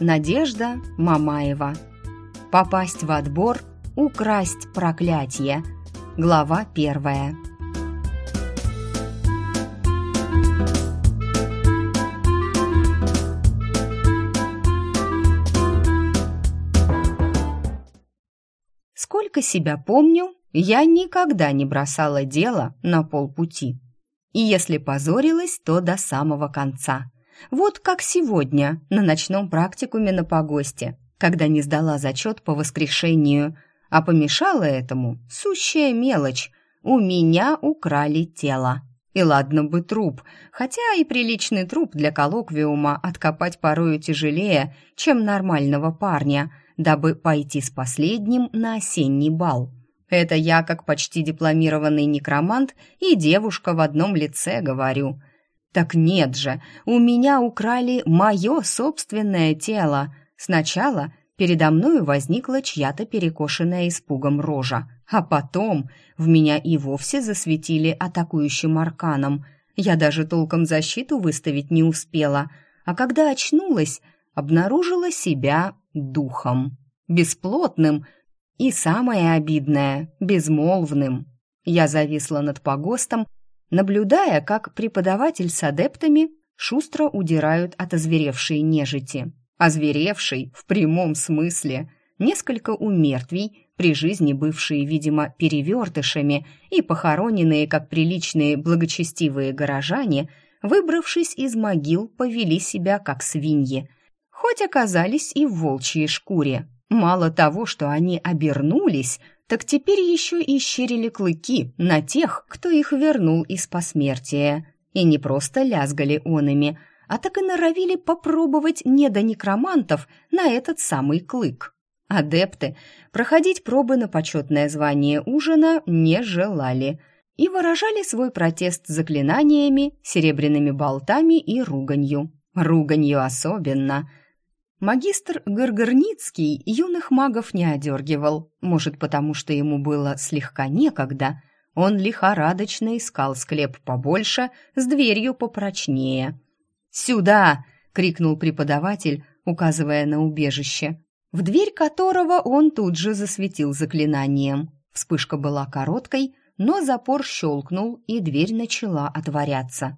Надежда Мамаева. Попасть в отбор, украсть проклятие. Глава первая. Сколько себя помню, я никогда не бросала дело на полпути. И если позорилась, то до самого конца. Вот как сегодня на ночном практикуме на погосте, когда не сдала зачет по воскрешению, а помешала этому сущая мелочь. У меня украли тело. И ладно бы труп, хотя и приличный труп для коллоквиума откопать порою тяжелее, чем нормального парня, дабы пойти с последним на осенний бал. Это я, как почти дипломированный некромант и девушка в одном лице, говорю. Так нет же, у меня украли мое собственное тело. Сначала передо мною возникла чья-то перекошенная испугом рожа, а потом в меня и вовсе засветили атакующим арканом. Я даже толком защиту выставить не успела, а когда очнулась, обнаружила себя духом. Бесплотным и, самое обидное, безмолвным. Я зависла над погостом, наблюдая, как преподаватель с адептами шустро удирают от озверевшей нежити. Озверевшей в прямом смысле. Несколько умертвий, при жизни бывшие, видимо, перевертышами и похороненные, как приличные благочестивые горожане, выбравшись из могил, повели себя как свиньи, хоть оказались и в волчьей шкуре. Мало того, что они обернулись, так теперь еще и щерили клыки на тех, кто их вернул из посмертия. И не просто лязгали онами, а так и норовили попробовать недонекромантов на этот самый клык. Адепты проходить пробы на почетное звание ужина не желали и выражали свой протест заклинаниями, серебряными болтами и руганью. Руганью особенно – Магистр Горгорницкий юных магов не одергивал, может, потому что ему было слегка некогда. Он лихорадочно искал склеп побольше, с дверью попрочнее. «Сюда!» — крикнул преподаватель, указывая на убежище, в дверь которого он тут же засветил заклинанием. Вспышка была короткой, но запор щелкнул, и дверь начала отворяться.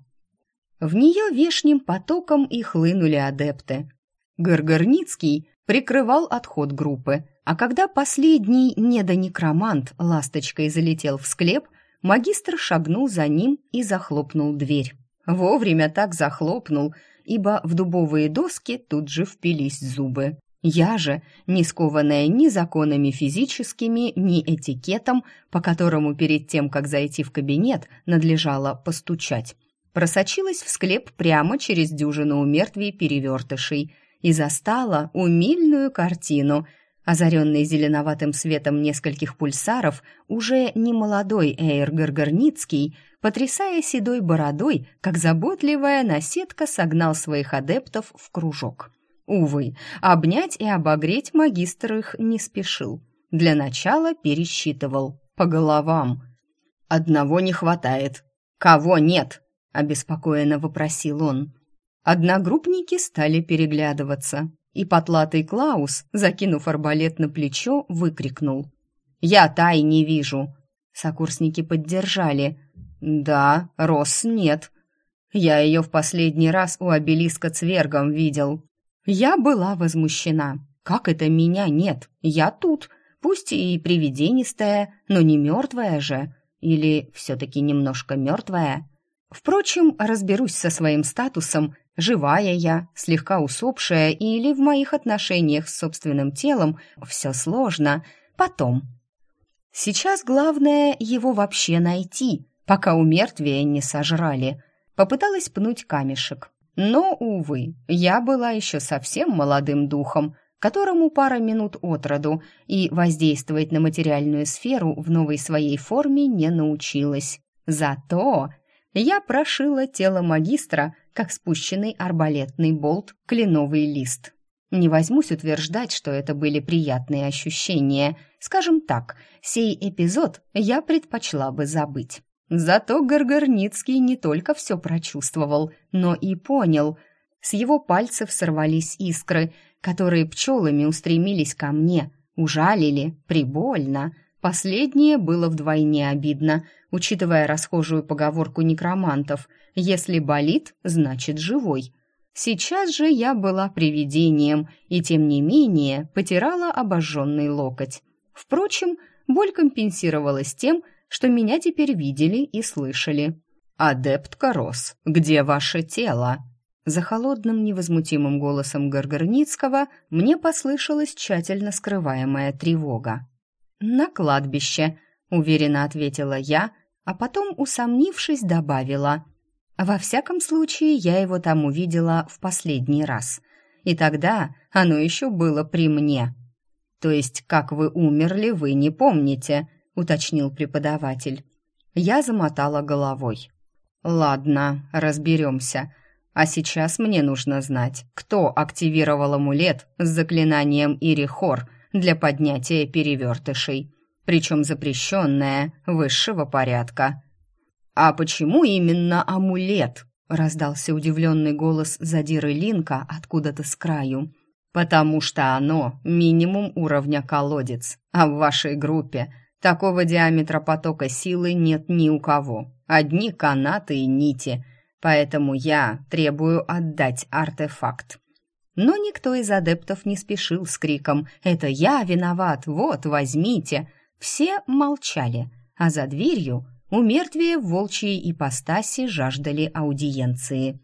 В нее вешним потоком и хлынули адепты — Горгорницкий прикрывал отход группы, а когда последний недонекромант ласточкой залетел в склеп, магистр шагнул за ним и захлопнул дверь. Вовремя так захлопнул, ибо в дубовые доски тут же впились зубы. Я же, не скованная ни законами физическими, ни этикетом, по которому перед тем, как зайти в кабинет, надлежало постучать, просочилась в склеп прямо через дюжину мертвей перевертышей – и застала умильную картину. Озаренный зеленоватым светом нескольких пульсаров, уже не молодой Эйр Горгорницкий, потрясая седой бородой, как заботливая наседка согнал своих адептов в кружок. Увы, обнять и обогреть магистр их не спешил. Для начала пересчитывал по головам. «Одного не хватает. Кого нет?» — обеспокоенно вопросил он. Одногруппники стали переглядываться, и потлатый Клаус, закинув арбалет на плечо, выкрикнул. «Я Тай не вижу!» Сокурсники поддержали. «Да, Рос нет. Я ее в последний раз у обелиска цвергом видел». Я была возмущена. «Как это меня нет? Я тут, пусть и привиденистая, но не мертвая же. Или все-таки немножко мертвая?» Впрочем, разберусь со своим статусом Живая я, слегка усопшая или в моих отношениях с собственным телом, все сложно. Потом. Сейчас главное его вообще найти, пока у мертвия не сожрали. Попыталась пнуть камешек. Но, увы, я была еще совсем молодым духом, которому пара минут от роду, и воздействовать на материальную сферу в новой своей форме не научилась. Зато я прошила тело магистра, как спущенный арбалетный болт, кленовый лист. Не возьмусь утверждать, что это были приятные ощущения. Скажем так, сей эпизод я предпочла бы забыть. Зато Горгорницкий не только все прочувствовал, но и понял. С его пальцев сорвались искры, которые пчелами устремились ко мне, ужалили, прибольно. Последнее было вдвойне обидно, учитывая расхожую поговорку некромантов «если болит, значит живой». Сейчас же я была привидением и, тем не менее, потирала обожженный локоть. Впрочем, боль компенсировалась тем, что меня теперь видели и слышали. «Адепт Корос, где ваше тело?» За холодным невозмутимым голосом Горгорницкого мне послышалась тщательно скрываемая тревога. «На кладбище», — уверенно ответила я, а потом, усомнившись, добавила. «Во всяком случае, я его там увидела в последний раз. И тогда оно еще было при мне». «То есть, как вы умерли, вы не помните», — уточнил преподаватель. Я замотала головой. «Ладно, разберемся. А сейчас мне нужно знать, кто активировал амулет с заклинанием Ирихор для поднятия перевертышей, причем запрещенное высшего порядка. «А почему именно амулет?» — раздался удивленный голос задиры Линка откуда-то с краю. «Потому что оно минимум уровня колодец, а в вашей группе такого диаметра потока силы нет ни у кого. Одни канаты и нити — Поэтому я требую отдать артефакт. Но никто из адептов не спешил с криком «Это я виноват! Вот, возьмите!» Все молчали, а за дверью у мертвия в волчьей ипостаси жаждали аудиенции.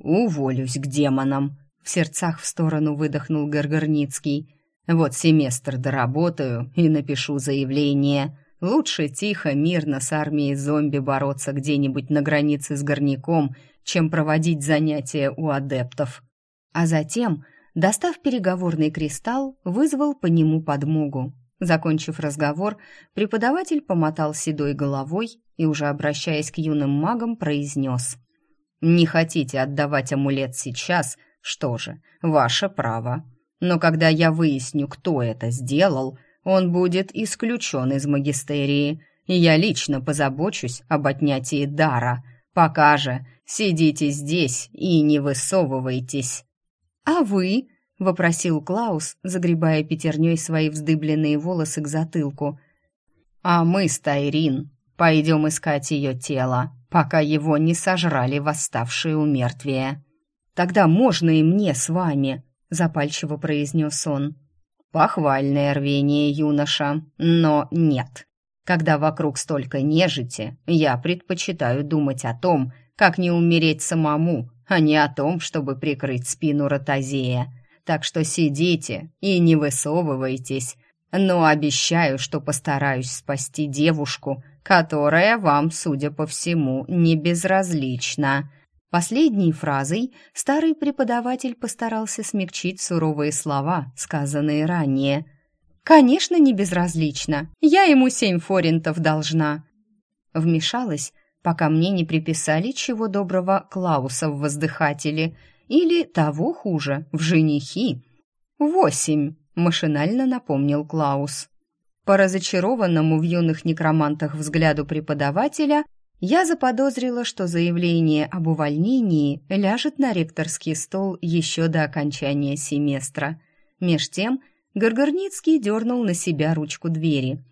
«Уволюсь к демонам!» — в сердцах в сторону выдохнул Горгорницкий. «Вот семестр доработаю и напишу заявление. Лучше тихо, мирно с армией зомби бороться где-нибудь на границе с горняком, чем проводить занятия у адептов. А затем, достав переговорный кристалл, вызвал по нему подмогу. Закончив разговор, преподаватель помотал седой головой и, уже обращаясь к юным магам, произнес. «Не хотите отдавать амулет сейчас? Что же, ваше право. Но когда я выясню, кто это сделал, он будет исключен из магистерии, и я лично позабочусь об отнятии дара. Пока же сидите здесь и не высовывайтесь». «А вы?» — вопросил Клаус, загребая пятерней свои вздыбленные волосы к затылку. «А мы с Тайрин пойдем искать ее тело, пока его не сожрали восставшие у мертвия». «Тогда можно и мне с вами», — запальчиво произнес он. Похвальное рвение, юноша, но нет. Когда вокруг столько нежити, я предпочитаю думать о том, как не умереть самому, а не о том, чтобы прикрыть спину ротозея. Так что сидите и не высовывайтесь, но обещаю, что постараюсь спасти девушку, которая вам, судя по всему, не безразлична. Последней фразой старый преподаватель постарался смягчить суровые слова, сказанные ранее. «Конечно, не безразлично. Я ему семь форинтов должна». Вмешалась, пока мне не приписали чего доброго Клауса в воздыхатели или, того хуже, в женихи. «Восемь», — машинально напомнил Клаус. По разочарованному в юных некромантах взгляду преподавателя я заподозрила, что заявление об увольнении ляжет на ректорский стол еще до окончания семестра. Меж тем Горгорницкий дернул на себя ручку двери.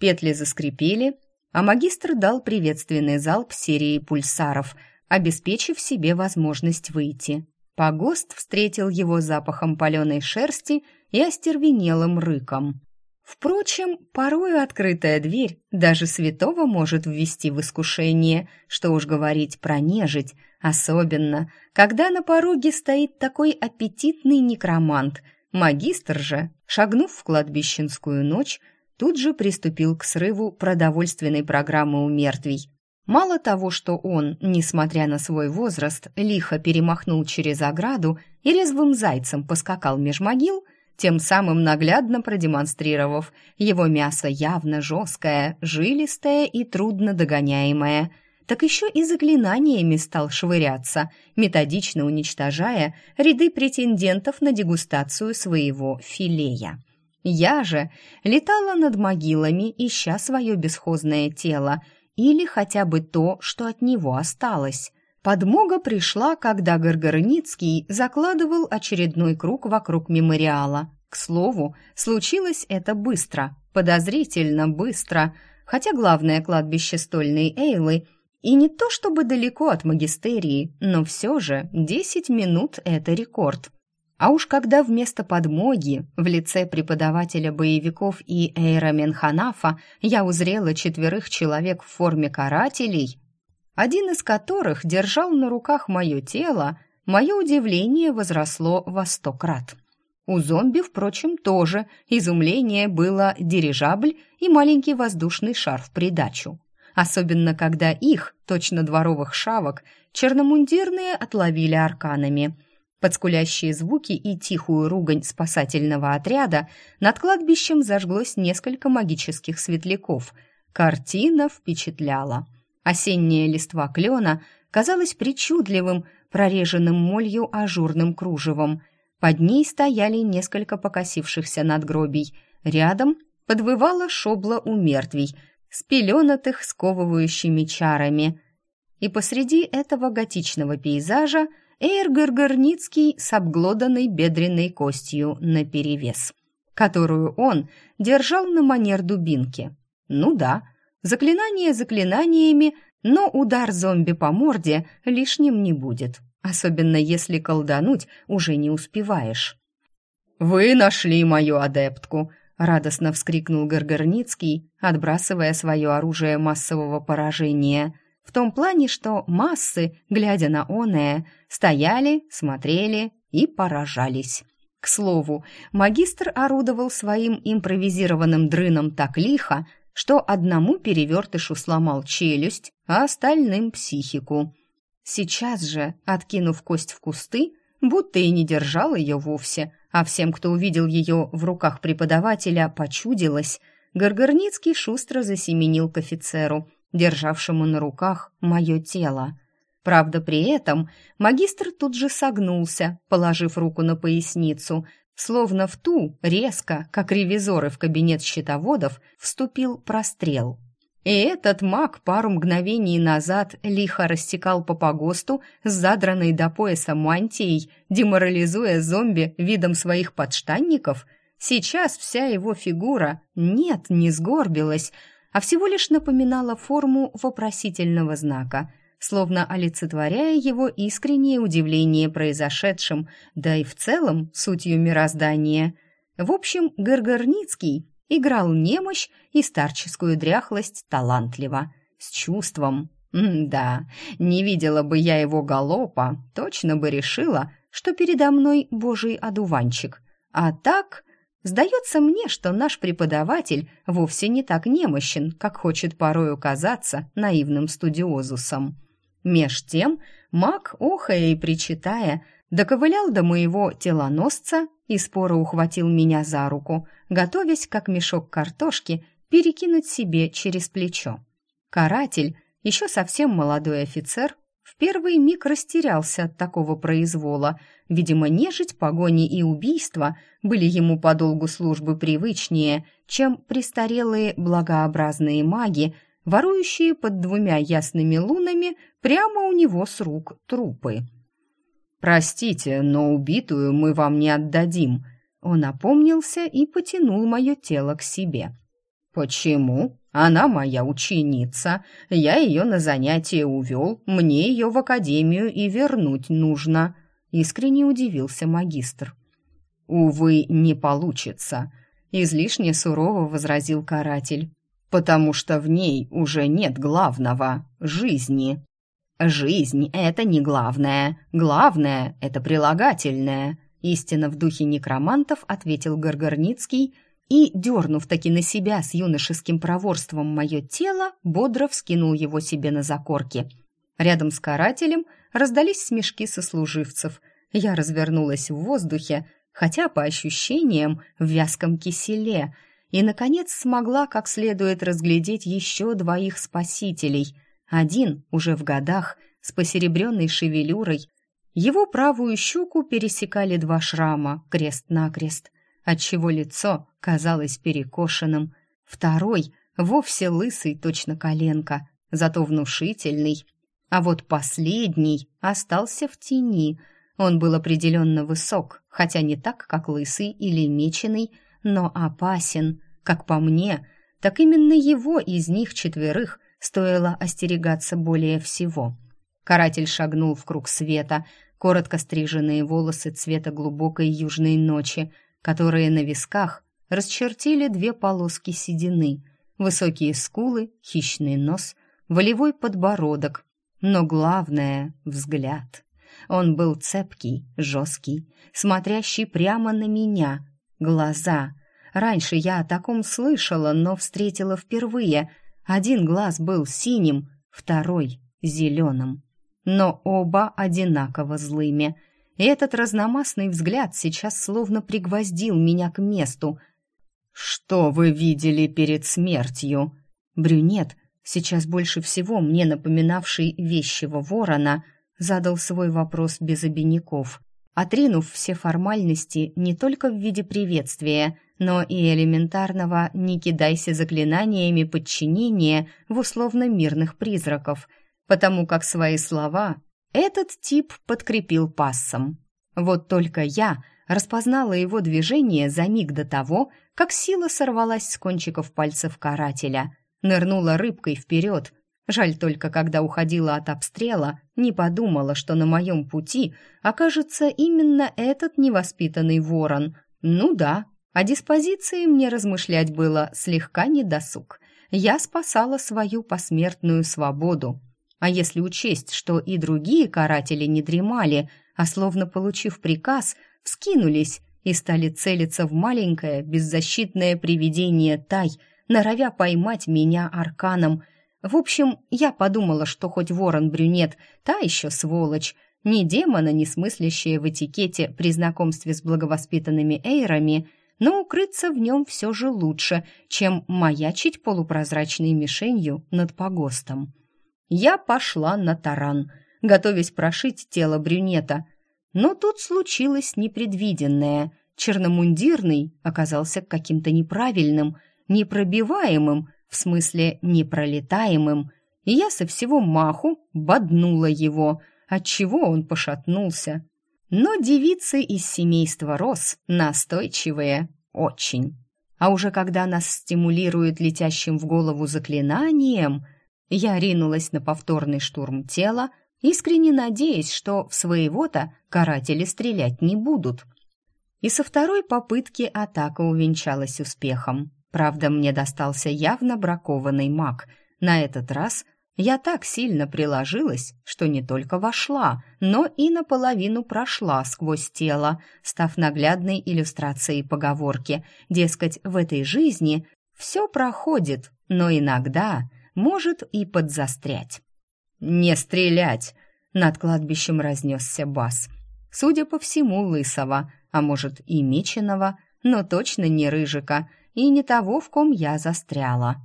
Петли заскрипели, а магистр дал приветственный залп серии пульсаров, обеспечив себе возможность выйти. Погост встретил его запахом паленой шерсти и остервенелым рыком. Впрочем, порою открытая дверь даже святого может ввести в искушение, что уж говорить про нежить, особенно, когда на пороге стоит такой аппетитный некромант. Магистр же, шагнув в кладбищенскую ночь, тут же приступил к срыву продовольственной программы у мертвей. Мало того, что он, несмотря на свой возраст, лихо перемахнул через ограду и резвым зайцем поскакал меж могил – тем самым наглядно продемонстрировав, его мясо явно жесткое, жилистое и трудно догоняемое. Так еще и заклинаниями стал швыряться, методично уничтожая ряды претендентов на дегустацию своего филея. Я же летала над могилами, ища свое бесхозное тело или хотя бы то, что от него осталось. Подмога пришла, когда Горгорницкий закладывал очередной круг вокруг мемориала. К слову, случилось это быстро, подозрительно быстро, хотя главное кладбище Стольной Эйлы и не то чтобы далеко от магистерии, но все же 10 минут – это рекорд. А уж когда вместо подмоги в лице преподавателя боевиков и Эйра Менханафа я узрела четверых человек в форме карателей – один из которых держал на руках мое тело, мое удивление возросло во сто крат. У зомби, впрочем, тоже изумление было дирижабль и маленький воздушный шар в придачу. Особенно, когда их, точно дворовых шавок, черномундирные отловили арканами. Под скулящие звуки и тихую ругань спасательного отряда над кладбищем зажглось несколько магических светляков. Картина впечатляла. Осенняя листва клена казалась причудливым, прореженным молью ажурным кружевом. Под ней стояли несколько покосившихся надгробий. Рядом подвывала шобла у мертвей, спеленатых сковывающими чарами. И посреди этого готичного пейзажа Эйр Горгорницкий с обглоданной бедренной костью наперевес, которую он держал на манер дубинки. Ну да, Заклинания заклинаниями, но удар зомби по морде лишним не будет, особенно если колдануть уже не успеваешь. «Вы нашли мою адептку!» — радостно вскрикнул Горгорницкий, отбрасывая свое оружие массового поражения. В том плане, что массы, глядя на оное, стояли, смотрели и поражались. К слову, магистр орудовал своим импровизированным дрыном так лихо, что одному перевертышу сломал челюсть, а остальным психику. Сейчас же, откинув кость в кусты, будто и не держал ее вовсе, а всем, кто увидел ее в руках преподавателя, почудилось, Горгорницкий шустро засеменил к офицеру, державшему на руках мое тело. Правда, при этом магистр тут же согнулся, положив руку на поясницу, Словно в ту, резко, как ревизоры в кабинет счетоводов, вступил прострел. И этот маг пару мгновений назад лихо растекал по погосту с задранной до пояса мантией, деморализуя зомби видом своих подштанников. Сейчас вся его фигура, нет, не сгорбилась, а всего лишь напоминала форму вопросительного знака – словно олицетворяя его искреннее удивление произошедшим, да и в целом сутью мироздания. В общем, Горгорницкий играл немощь и старческую дряхлость талантливо, с чувством. М да, не видела бы я его галопа, точно бы решила, что передо мной божий одуванчик. А так, сдается мне, что наш преподаватель вовсе не так немощен, как хочет порою казаться наивным студиозусом. Меж тем маг, охая и причитая, доковылял до моего телоносца и споро ухватил меня за руку, готовясь, как мешок картошки, перекинуть себе через плечо. Каратель, еще совсем молодой офицер, первый миг растерялся от такого произвола. Видимо, нежить, погони и убийства были ему по долгу службы привычнее, чем престарелые благообразные маги, ворующие под двумя ясными лунами прямо у него с рук трупы. «Простите, но убитую мы вам не отдадим», он опомнился и потянул мое тело к себе. «Почему? Она моя ученица. Я ее на занятие увел, мне ее в академию и вернуть нужно», — искренне удивился магистр. «Увы, не получится», — излишне сурово возразил каратель потому что в ней уже нет главного — жизни. Жизнь — это не главное, главное — это прилагательное, истинно в духе некромантов ответил Горгорницкий и, дернув таки на себя с юношеским проворством мое тело, бодро вскинул его себе на закорки. Рядом с карателем раздались смешки сослуживцев. Я развернулась в воздухе, хотя, по ощущениям, в вязком киселе — и, наконец, смогла как следует разглядеть еще двоих спасителей. Один, уже в годах, с посеребренной шевелюрой. Его правую щеку пересекали два шрама, крест-накрест, отчего лицо казалось перекошенным. Второй, вовсе лысый, точно коленка, зато внушительный. а вот последний остался в тени. Он был определенно высок, хотя не так, как лысый или меченый, но опасен. Как по мне, так именно его из них четверых стоило остерегаться более всего. Каратель шагнул в круг света, коротко стриженные волосы цвета глубокой южной ночи, которые на висках расчертили две полоски седины, высокие скулы, хищный нос, волевой подбородок, но главное — взгляд. Он был цепкий, жесткий, смотрящий прямо на меня, глаза. Раньше я о таком слышала, но встретила впервые. Один глаз был синим, второй — зеленым но оба одинаково злыми. И этот разномастный взгляд сейчас словно пригвоздил меня к месту. «Что вы видели перед смертью?» Брюнет, сейчас больше всего мне напоминавший вещего ворона, задал свой вопрос без обиняков, отринув все формальности не только в виде приветствия, но и элементарного «не кидайся заклинаниями подчинения» в условно мирных призраков – потому как свои слова этот тип подкрепил пассом. Вот только я распознала его движение за миг до того, как сила сорвалась с кончиков пальцев карателя, нырнула рыбкой вперед. Жаль только, когда уходила от обстрела, не подумала, что на моем пути окажется именно этот невоспитанный ворон. Ну да, о диспозиции мне размышлять было слегка недосуг. Я спасала свою посмертную свободу, а если учесть, что и другие каратели не дремали, а словно получив приказ, вскинулись и стали целиться в маленькое беззащитное привидение Тай, норовя поймать меня арканом. В общем, я подумала, что хоть ворон-брюнет, та еще сволочь, ни демона, ни смыслящая в этикете при знакомстве с благовоспитанными эйрами, но укрыться в нем все же лучше, чем маячить полупрозрачной мишенью над погостом я пошла на таран, готовясь прошить тело брюнета. Но тут случилось непредвиденное. Черномундирный оказался каким-то неправильным, непробиваемым, в смысле непролетаемым, и я со всего маху боднула его, отчего он пошатнулся. Но девицы из семейства Рос настойчивые, очень. А уже когда нас стимулирует летящим в голову заклинанием, я ринулась на повторный штурм тела, искренне надеясь, что в своего-то каратели стрелять не будут. И со второй попытки атака увенчалась успехом. Правда, мне достался явно бракованный маг. На этот раз я так сильно приложилась, что не только вошла, но и наполовину прошла сквозь тело, став наглядной иллюстрацией поговорки. Дескать, в этой жизни все проходит, но иногда может и подзастрять. «Не стрелять!» — над кладбищем разнесся бас. Судя по всему, лысого, а может и меченого, но точно не рыжика и не того, в ком я застряла.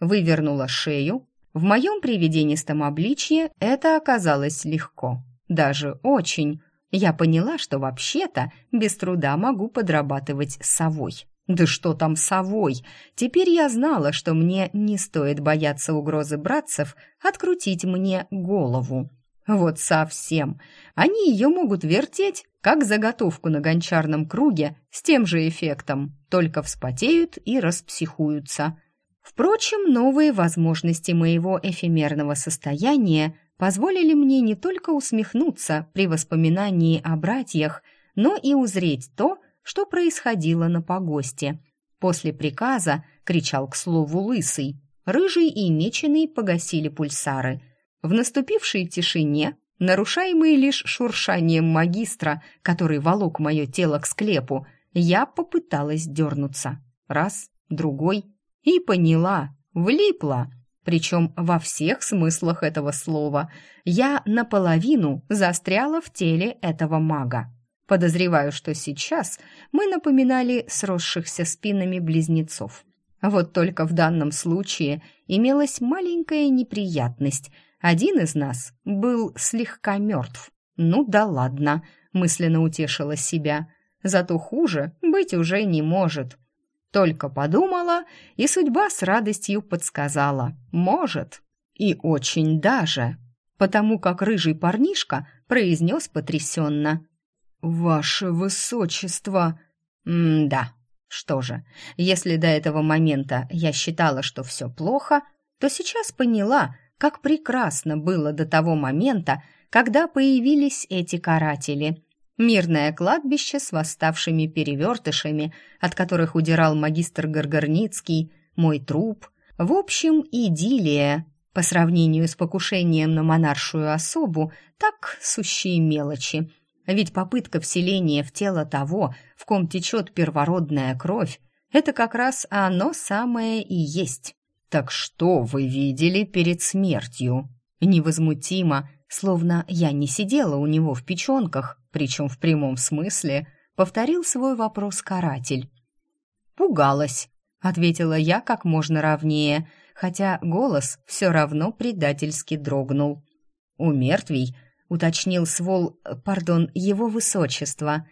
Вывернула шею. В моем привиденистом обличье это оказалось легко. Даже очень. Я поняла, что вообще-то без труда могу подрабатывать совой. Да что там совой? Теперь я знала, что мне не стоит бояться угрозы братцев открутить мне голову. Вот совсем. Они ее могут вертеть, как заготовку на гончарном круге, с тем же эффектом, только вспотеют и распсихуются. Впрочем, новые возможности моего эфемерного состояния позволили мне не только усмехнуться при воспоминании о братьях, но и узреть то, что происходило на погосте. После приказа, кричал к слову лысый, рыжий и меченый погасили пульсары. В наступившей тишине, нарушаемой лишь шуршанием магистра, который волок мое тело к склепу, я попыталась дернуться. Раз, другой, и поняла, влипла. Причем во всех смыслах этого слова. Я наполовину застряла в теле этого мага. Подозреваю, что сейчас мы напоминали сросшихся спинами близнецов. Вот только в данном случае имелась маленькая неприятность. Один из нас был слегка мертв. Ну да ладно, мысленно утешила себя. Зато хуже быть уже не может. Только подумала, и судьба с радостью подсказала. Может. И очень даже. потому как рыжий парнишка произнес потрясенно. «Ваше высочество!» «М-да. Что же, если до этого момента я считала, что все плохо, то сейчас поняла, как прекрасно было до того момента, когда появились эти каратели. Мирное кладбище с восставшими перевертышами, от которых удирал магистр Горгорницкий, мой труп. В общем, идиллия. По сравнению с покушением на монаршую особу, так сущие мелочи. Ведь попытка вселения в тело того, в ком течет первородная кровь, это как раз оно самое и есть. «Так что вы видели перед смертью?» Невозмутимо, словно я не сидела у него в печенках, причем в прямом смысле, повторил свой вопрос каратель. «Пугалась», — ответила я как можно ровнее, хотя голос все равно предательски дрогнул. «У мертвей», — уточнил свол, пардон, его высочество.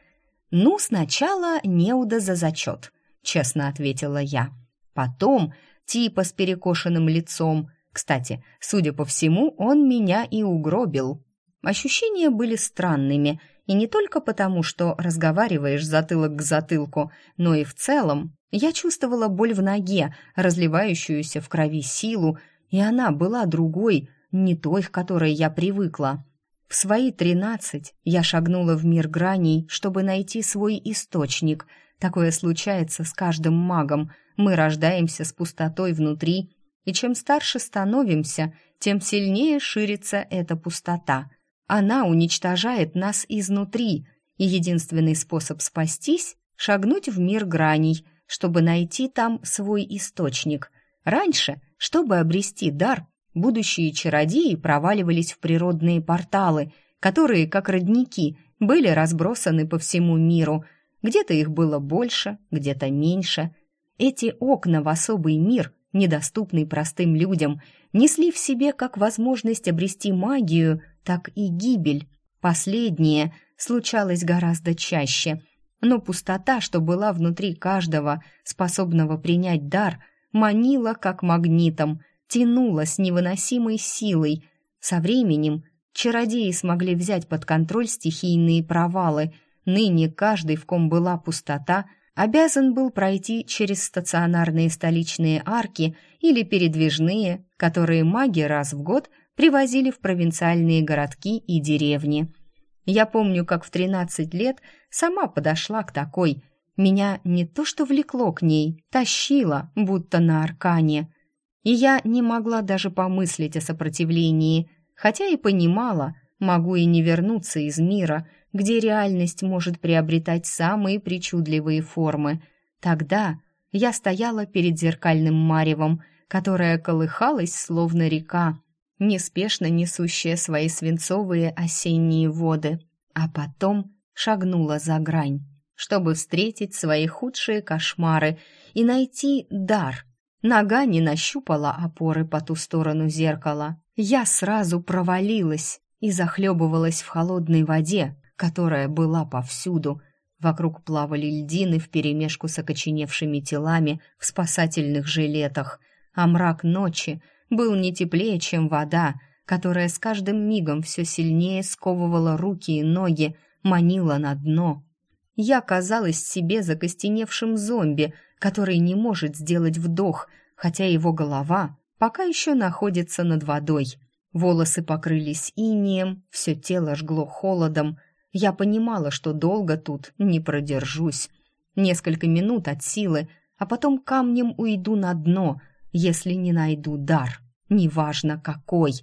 «Ну, сначала неуда за зачет», — честно ответила я. «Потом типа с перекошенным лицом. Кстати, судя по всему, он меня и угробил. Ощущения были странными, и не только потому, что разговариваешь затылок к затылку, но и в целом. Я чувствовала боль в ноге, разливающуюся в крови силу, и она была другой, не той, к которой я привыкла. В свои тринадцать я шагнула в мир граней, чтобы найти свой источник. Такое случается с каждым магом, мы рождаемся с пустотой внутри, и чем старше становимся, тем сильнее ширится эта пустота. Она уничтожает нас изнутри, и единственный способ спастись — шагнуть в мир граней, чтобы найти там свой источник. Раньше, чтобы обрести дар, будущие чародеи проваливались в природные порталы, которые, как родники, были разбросаны по всему миру. Где-то их было больше, где-то меньше — эти окна в особый мир, недоступный простым людям, несли в себе как возможность обрести магию, так и гибель. Последнее случалось гораздо чаще, но пустота, что была внутри каждого, способного принять дар, манила как магнитом, тянула с невыносимой силой. Со временем чародеи смогли взять под контроль стихийные провалы. Ныне каждый, в ком была пустота – обязан был пройти через стационарные столичные арки или передвижные, которые маги раз в год привозили в провинциальные городки и деревни. Я помню, как в 13 лет сама подошла к такой. Меня не то что влекло к ней, тащило, будто на аркане. И я не могла даже помыслить о сопротивлении, хотя и понимала, могу и не вернуться из мира – где реальность может приобретать самые причудливые формы. Тогда я стояла перед зеркальным маревом, которое колыхалось, словно река, неспешно несущая свои свинцовые осенние воды, а потом шагнула за грань, чтобы встретить свои худшие кошмары и найти дар. Нога не нащупала опоры по ту сторону зеркала. Я сразу провалилась и захлебывалась в холодной воде, которая была повсюду. Вокруг плавали льдины вперемешку с окоченевшими телами в спасательных жилетах, а мрак ночи был не теплее, чем вода, которая с каждым мигом все сильнее сковывала руки и ноги, манила на дно. Я казалась себе закостеневшим зомби, который не может сделать вдох, хотя его голова пока еще находится над водой. Волосы покрылись инеем, все тело жгло холодом, я понимала, что долго тут не продержусь. Несколько минут от силы, а потом камнем уйду на дно, если не найду дар. Неважно какой,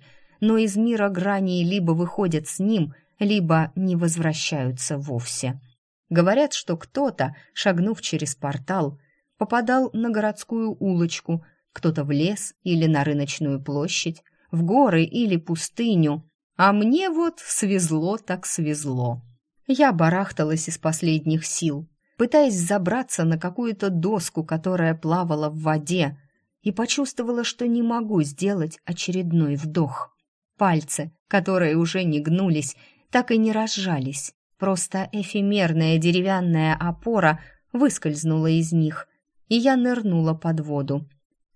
но из мира граней либо выходят с ним, либо не возвращаются вовсе. Говорят, что кто-то, шагнув через портал, попадал на городскую улочку, кто-то в лес или на рыночную площадь, в горы или пустыню, а мне вот свезло так свезло. Я барахталась из последних сил, пытаясь забраться на какую-то доску, которая плавала в воде, и почувствовала, что не могу сделать очередной вдох. Пальцы, которые уже не гнулись, так и не разжались. Просто эфемерная деревянная опора выскользнула из них, и я нырнула под воду.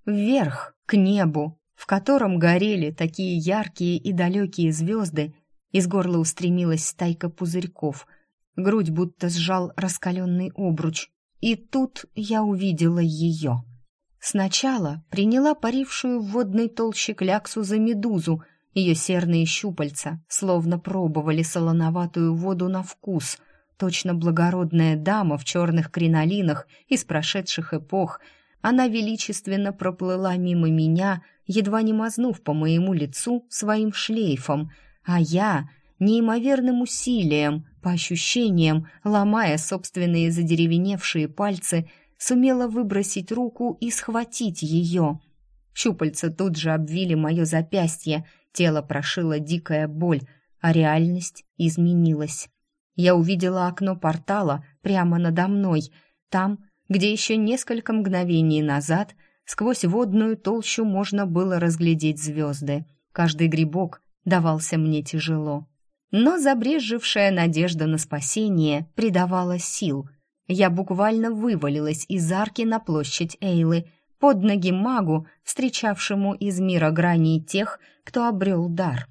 Вверх, к небу, в котором горели такие яркие и далекие звезды, из горла устремилась стайка пузырьков. Грудь будто сжал раскаленный обруч. И тут я увидела ее. Сначала приняла парившую в водной толще кляксу за медузу. Ее серные щупальца словно пробовали солоноватую воду на вкус. Точно благородная дама в черных кринолинах из прошедших эпох. Она величественно проплыла мимо меня, едва не мазнув по моему лицу своим шлейфом — а я неимоверным усилием, по ощущениям, ломая собственные задеревеневшие пальцы, сумела выбросить руку и схватить ее. Щупальца тут же обвили мое запястье, тело прошила дикая боль, а реальность изменилась. Я увидела окно портала прямо надо мной, там, где еще несколько мгновений назад сквозь водную толщу можно было разглядеть звезды. Каждый грибок давался мне тяжело. Но забрежевшая надежда на спасение придавала сил. Я буквально вывалилась из арки на площадь Эйлы, под ноги магу, встречавшему из мира граней тех, кто обрел дар.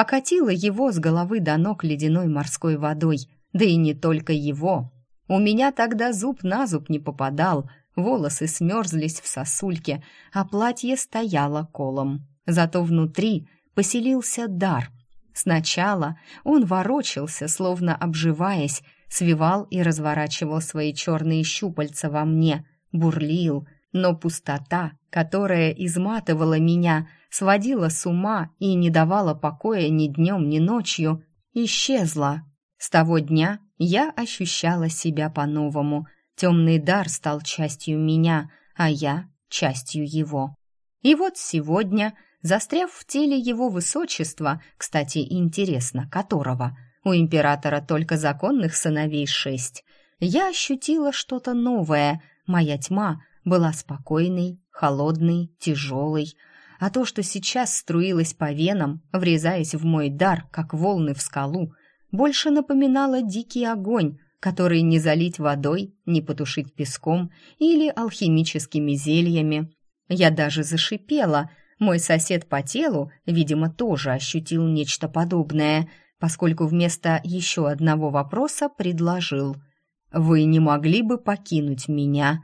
Окатила его с головы до ног ледяной морской водой, да и не только его. У меня тогда зуб на зуб не попадал, волосы смерзлись в сосульке, а платье стояло колом. Зато внутри поселился дар. Сначала он ворочался, словно обживаясь, свивал и разворачивал свои черные щупальца во мне, бурлил, но пустота, которая изматывала меня, сводила с ума и не давала покоя ни днем, ни ночью, исчезла. С того дня я ощущала себя по-новому. Темный дар стал частью меня, а я — частью его. И вот сегодня — застряв в теле его высочества, кстати, интересно, которого, у императора только законных сыновей шесть, я ощутила что-то новое. Моя тьма была спокойной, холодной, тяжелой, а то, что сейчас струилось по венам, врезаясь в мой дар, как волны в скалу, больше напоминало дикий огонь, который не залить водой, не потушить песком или алхимическими зельями. Я даже зашипела, мой сосед по телу, видимо, тоже ощутил нечто подобное, поскольку вместо еще одного вопроса предложил «Вы не могли бы покинуть меня?»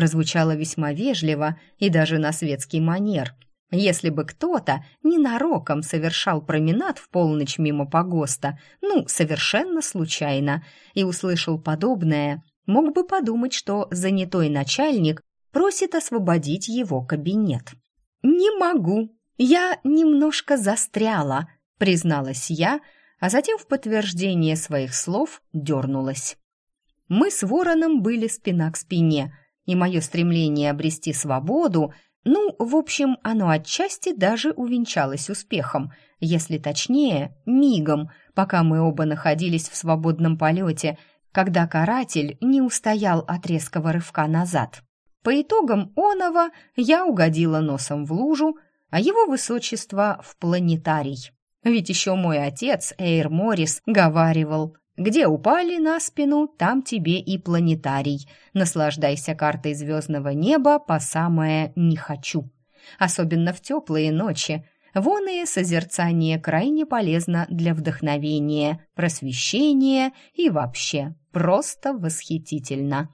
Прозвучало весьма вежливо и даже на светский манер. Если бы кто-то ненароком совершал променад в полночь мимо погоста, ну, совершенно случайно, и услышал подобное, мог бы подумать, что занятой начальник просит освободить его кабинет. «Не могу. Я немножко застряла», — призналась я, а затем в подтверждение своих слов дернулась. Мы с Вороном были спина к спине, и мое стремление обрести свободу, ну, в общем, оно отчасти даже увенчалось успехом, если точнее, мигом, пока мы оба находились в свободном полете, когда каратель не устоял от резкого рывка назад. По итогам оного я угодила носом в лужу, а его высочество в планетарий. Ведь еще мой отец, Эйр Моррис, говаривал, где упали на спину, там тебе и планетарий. Наслаждайся картой звездного неба по самое «не хочу». Особенно в теплые ночи. Вон и созерцание крайне полезно для вдохновения, просвещения и вообще просто восхитительно.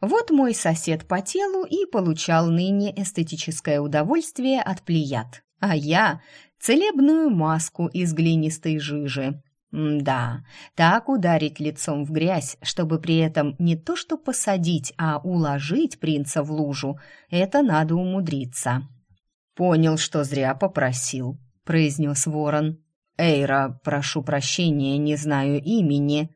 Вот мой сосед по телу и получал ныне эстетическое удовольствие от плеяд, а я — целебную маску из глинистой жижи. М да, так ударить лицом в грязь, чтобы при этом не то что посадить, а уложить принца в лужу, это надо умудриться. «Понял, что зря попросил», — произнес ворон. «Эйра, прошу прощения, не знаю имени».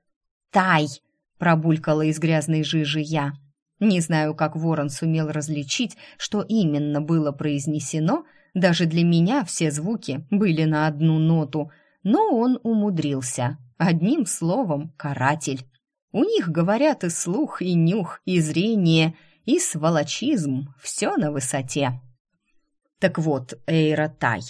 «Тай!» — пробулькала из грязной жижи я. Не знаю, как ворон сумел различить, что именно было произнесено, даже для меня все звуки были на одну ноту, но он умудрился. Одним словом, каратель. У них, говорят, и слух, и нюх, и зрение, и сволочизм, все на высоте. Так вот, Эйра Тай,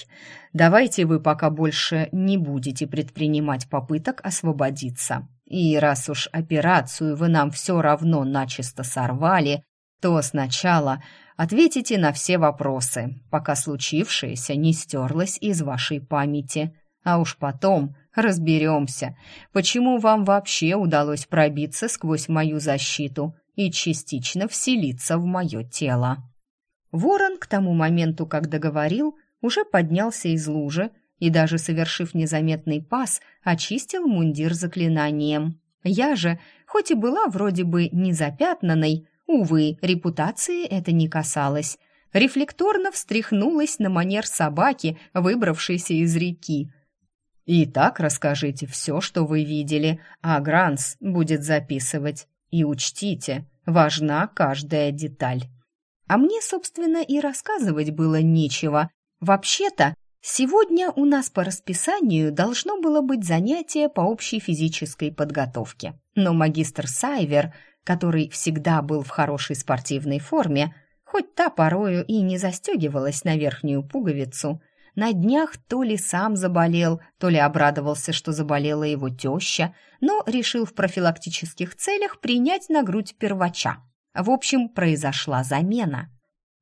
давайте вы пока больше не будете предпринимать попыток освободиться. И раз уж операцию вы нам все равно начисто сорвали, то сначала ответите на все вопросы, пока случившееся не стерлось из вашей памяти. А уж потом разберемся, почему вам вообще удалось пробиться сквозь мою защиту и частично вселиться в мое тело». Ворон к тому моменту, как договорил, уже поднялся из лужи и, даже совершив незаметный пас, очистил мундир заклинанием. Я же, хоть и была вроде бы незапятнанной, увы, репутации это не касалось, рефлекторно встряхнулась на манер собаки, выбравшейся из реки. «Итак, расскажите все, что вы видели, а Гранс будет записывать. И учтите, важна каждая деталь». А мне, собственно, и рассказывать было нечего. Вообще-то, сегодня у нас по расписанию должно было быть занятие по общей физической подготовке. Но магистр Сайвер, который всегда был в хорошей спортивной форме, хоть та порою и не застегивалась на верхнюю пуговицу, на днях то ли сам заболел, то ли обрадовался, что заболела его теща, но решил в профилактических целях принять на грудь первача. В общем, произошла замена.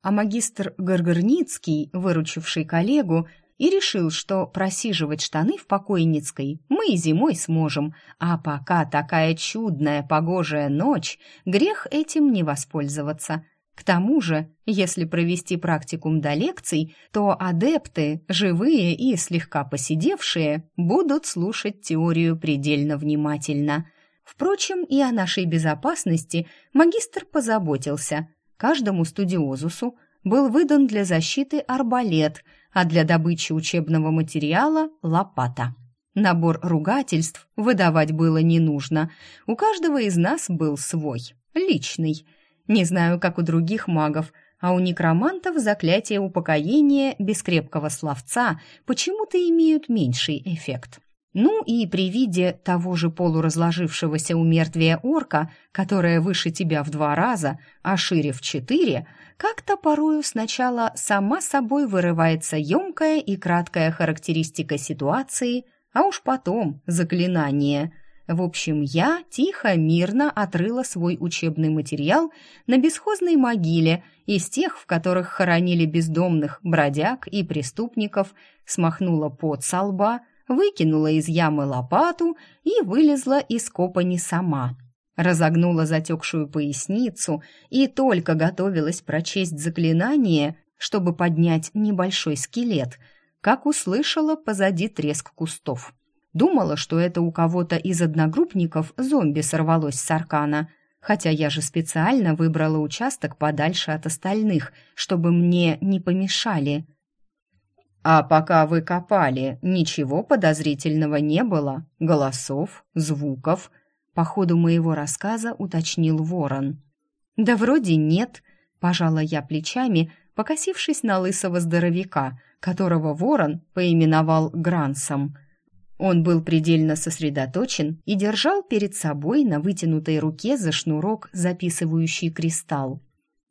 А магистр Горгорницкий, выручивший коллегу, и решил, что просиживать штаны в покойницкой мы и зимой сможем, а пока такая чудная погожая ночь, грех этим не воспользоваться. К тому же, если провести практикум до лекций, то адепты, живые и слегка посидевшие, будут слушать теорию предельно внимательно. Впрочем, и о нашей безопасности магистр позаботился. Каждому студиозусу был выдан для защиты арбалет, а для добычи учебного материала – лопата. Набор ругательств выдавать было не нужно. У каждого из нас был свой, личный. Не знаю, как у других магов, а у некромантов заклятия упокоения без крепкого словца почему-то имеют меньший эффект. Ну и при виде того же полуразложившегося у мертвия орка, которая выше тебя в два раза, а шире в четыре, как-то порою сначала сама собой вырывается емкая и краткая характеристика ситуации, а уж потом заклинание. В общем, я тихо, мирно отрыла свой учебный материал на бесхозной могиле из тех, в которых хоронили бездомных бродяг и преступников, смахнула пот со лба – выкинула из ямы лопату и вылезла из копани сама. Разогнула затекшую поясницу и только готовилась прочесть заклинание, чтобы поднять небольшой скелет, как услышала позади треск кустов. Думала, что это у кого-то из одногруппников зомби сорвалось с аркана, хотя я же специально выбрала участок подальше от остальных, чтобы мне не помешали. А пока вы копали, ничего подозрительного не было? Голосов, звуков?» По ходу моего рассказа уточнил ворон. «Да вроде нет», — пожала я плечами, покосившись на лысого здоровяка, которого ворон поименовал Грансом. Он был предельно сосредоточен и держал перед собой на вытянутой руке за шнурок записывающий кристалл.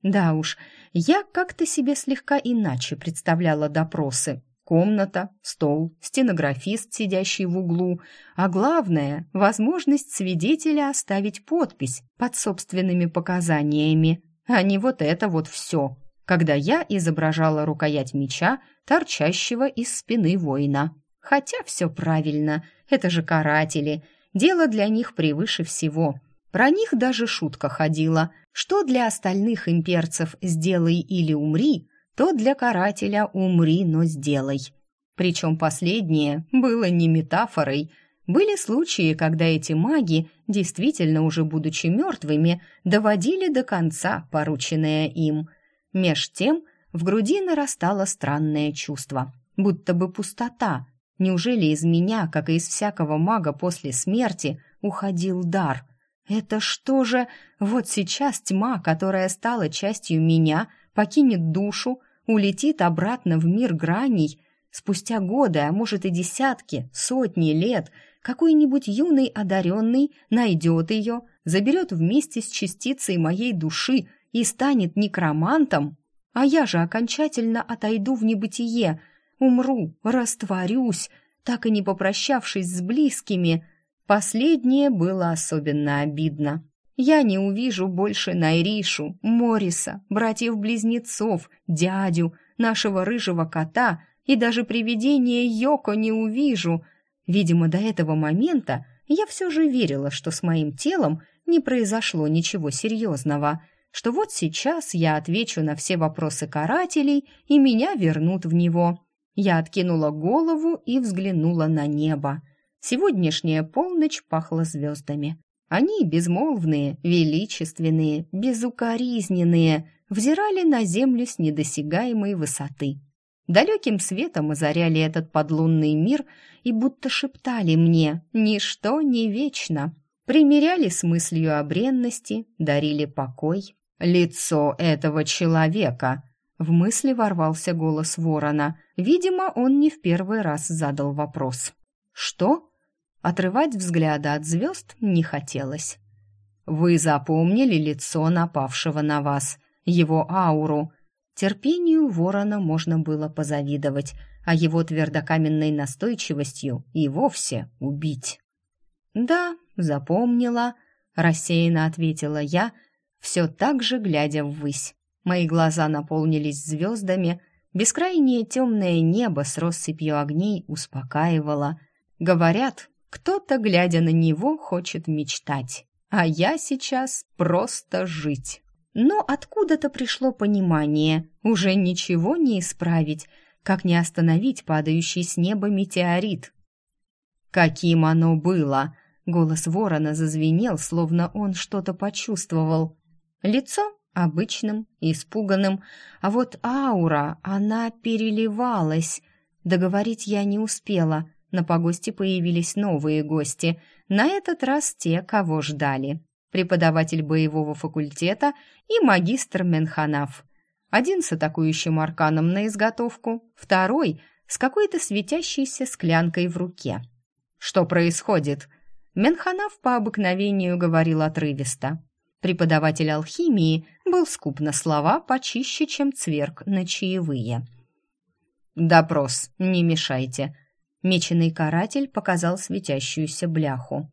Да уж, я как-то себе слегка иначе представляла допросы. Комната, стол, стенографист, сидящий в углу, а главное — возможность свидетеля оставить подпись под собственными показаниями, а не вот это вот все, когда я изображала рукоять меча, торчащего из спины воина. Хотя все правильно, это же каратели, дело для них превыше всего. Про них даже шутка ходила — что для остальных имперцев «сделай или умри», то для карателя «умри, но сделай». Причем последнее было не метафорой. Были случаи, когда эти маги, действительно уже будучи мертвыми, доводили до конца порученное им. Меж тем в груди нарастало странное чувство, будто бы пустота. Неужели из меня, как и из всякого мага после смерти, уходил дар – это что же, вот сейчас тьма, которая стала частью меня, покинет душу, улетит обратно в мир граней. Спустя годы, а может и десятки, сотни лет, какой-нибудь юный одаренный найдет ее, заберет вместе с частицей моей души и станет некромантом, а я же окончательно отойду в небытие, умру, растворюсь, так и не попрощавшись с близкими — Последнее было особенно обидно. Я не увижу больше Найришу, Мориса, братьев-близнецов, дядю, нашего рыжего кота и даже привидение Йоко не увижу. Видимо, до этого момента я все же верила, что с моим телом не произошло ничего серьезного, что вот сейчас я отвечу на все вопросы карателей и меня вернут в него. Я откинула голову и взглянула на небо. Сегодняшняя полночь пахла звездами. Они, безмолвные, величественные, безукоризненные, взирали на землю с недосягаемой высоты. Далеким светом озаряли этот подлунный мир и будто шептали мне «Ничто не вечно», примеряли с мыслью о бренности, дарили покой. «Лицо этого человека!» В мысли ворвался голос ворона. Видимо, он не в первый раз задал вопрос. «Что?» Отрывать взгляда от звезд не хотелось. «Вы запомнили лицо напавшего на вас, его ауру?» Терпению ворона можно было позавидовать, а его твердокаменной настойчивостью и вовсе убить. «Да, запомнила», — рассеянно ответила я, все так же глядя ввысь. Мои глаза наполнились звездами, бескрайнее темное небо с россыпью огней успокаивало. Говорят, кто-то, глядя на него, хочет мечтать, а я сейчас просто жить. Но откуда-то пришло понимание, уже ничего не исправить, как не остановить падающий с неба метеорит. «Каким оно было!» — голос ворона зазвенел, словно он что-то почувствовал. Лицо обычным, испуганным, а вот аура, она переливалась. Договорить я не успела — на погосте появились новые гости, на этот раз те, кого ждали. Преподаватель боевого факультета и магистр Менханав. Один с атакующим арканом на изготовку, второй с какой-то светящейся склянкой в руке. «Что происходит?» Менханав по обыкновению говорил отрывисто. Преподаватель алхимии был скуп на слова почище, чем цверк на чаевые. «Допрос, не мешайте», Меченый каратель показал светящуюся бляху.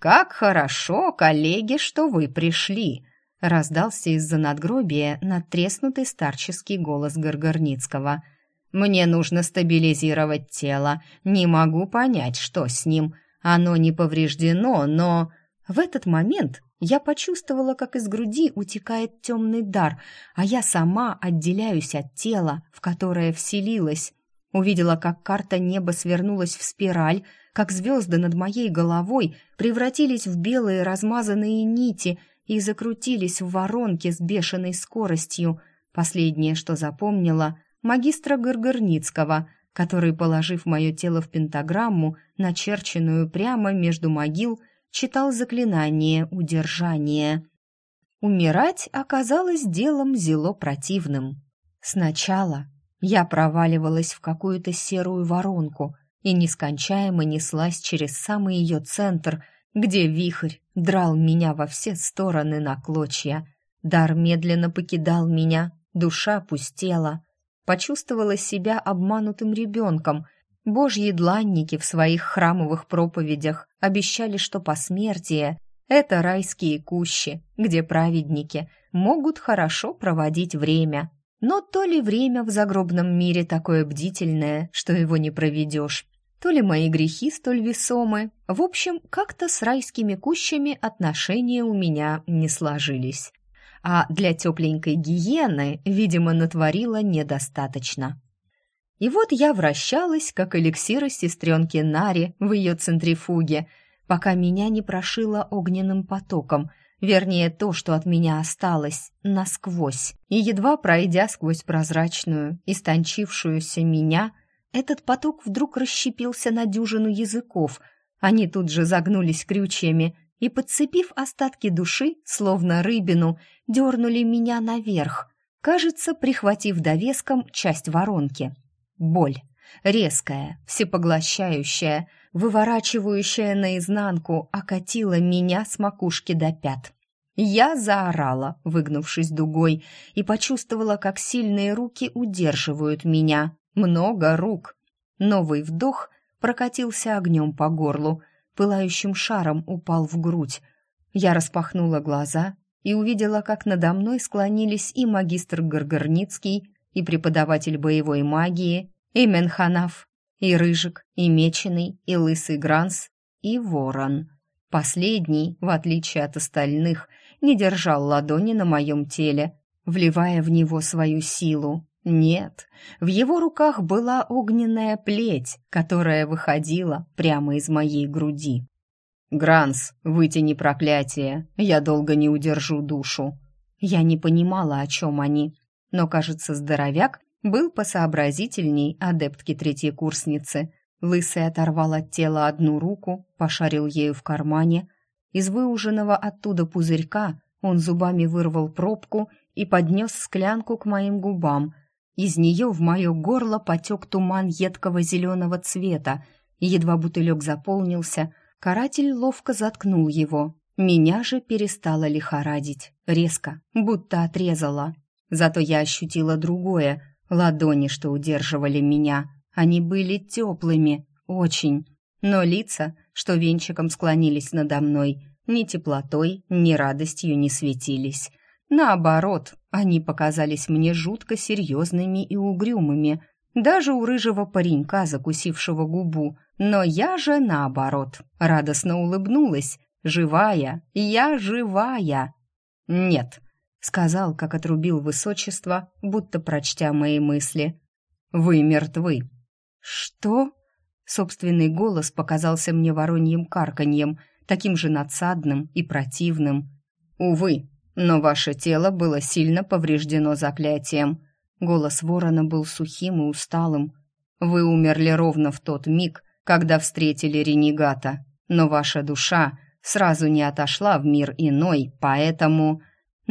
«Как хорошо, коллеги, что вы пришли!» раздался из-за надгробия надтреснутый старческий голос Горгорницкого. «Мне нужно стабилизировать тело. Не могу понять, что с ним. Оно не повреждено, но...» В этот момент я почувствовала, как из груди утекает темный дар, а я сама отделяюсь от тела, в которое вселилась. Увидела, как карта неба свернулась в спираль, как звезды над моей головой превратились в белые размазанные нити и закрутились в воронке с бешеной скоростью. Последнее, что запомнила, магистра Горгорницкого, который, положив мое тело в пентаграмму, начерченную прямо между могил, читал заклинание удержания. Умирать оказалось делом зело противным. Сначала я проваливалась в какую-то серую воронку и нескончаемо неслась через самый ее центр, где вихрь драл меня во все стороны на клочья. Дар медленно покидал меня, душа пустела. Почувствовала себя обманутым ребенком. Божьи дланники в своих храмовых проповедях обещали, что посмертие — это райские кущи, где праведники могут хорошо проводить время — но то ли время в загробном мире такое бдительное, что его не проведешь, то ли мои грехи столь весомы. В общем, как-то с райскими кущами отношения у меня не сложились. А для тепленькой гиены, видимо, натворила недостаточно. И вот я вращалась, как эликсир сестренки Нари в ее центрифуге, пока меня не прошило огненным потоком – Вернее, то, что от меня осталось, насквозь. И едва пройдя сквозь прозрачную, истончившуюся меня, этот поток вдруг расщепился на дюжину языков. Они тут же загнулись крючьями и, подцепив остатки души, словно рыбину, дернули меня наверх, кажется, прихватив довеском часть воронки. Боль. Резкая, всепоглощающая — выворачивающая наизнанку, окатила меня с макушки до пят. Я заорала, выгнувшись дугой, и почувствовала, как сильные руки удерживают меня. Много рук. Новый вдох прокатился огнем по горлу, пылающим шаром упал в грудь. Я распахнула глаза и увидела, как надо мной склонились и магистр Горгорницкий, и преподаватель боевой магии, и Менханаф, и Рыжик, и Меченый, и Лысый Гранс, и Ворон. Последний, в отличие от остальных, не держал ладони на моем теле, вливая в него свою силу. Нет, в его руках была огненная плеть, которая выходила прямо из моей груди. «Гранс, вытяни проклятие, я долго не удержу душу». Я не понимала, о чем они, но, кажется, здоровяк был посообразительней адептки третьей курсницы. Лысый оторвал от тела одну руку, пошарил ею в кармане. Из выуженного оттуда пузырька он зубами вырвал пробку и поднес склянку к моим губам. Из нее в мое горло потек туман едкого зеленого цвета, едва бутылек заполнился, каратель ловко заткнул его. Меня же перестало лихорадить, резко, будто отрезало. Зато я ощутила другое, ладони, что удерживали меня. Они были теплыми, очень. Но лица, что венчиком склонились надо мной, ни теплотой, ни радостью не светились. Наоборот, они показались мне жутко серьезными и угрюмыми, даже у рыжего паренька, закусившего губу. Но я же, наоборот, радостно улыбнулась. «Живая! Я живая!» «Нет», — сказал, как отрубил высочество, будто прочтя мои мысли. «Вы мертвы». «Что?» Собственный голос показался мне вороньим карканьем, таким же надсадным и противным. «Увы, но ваше тело было сильно повреждено заклятием». Голос ворона был сухим и усталым. «Вы умерли ровно в тот миг, когда встретили ренегата, но ваша душа сразу не отошла в мир иной, поэтому...»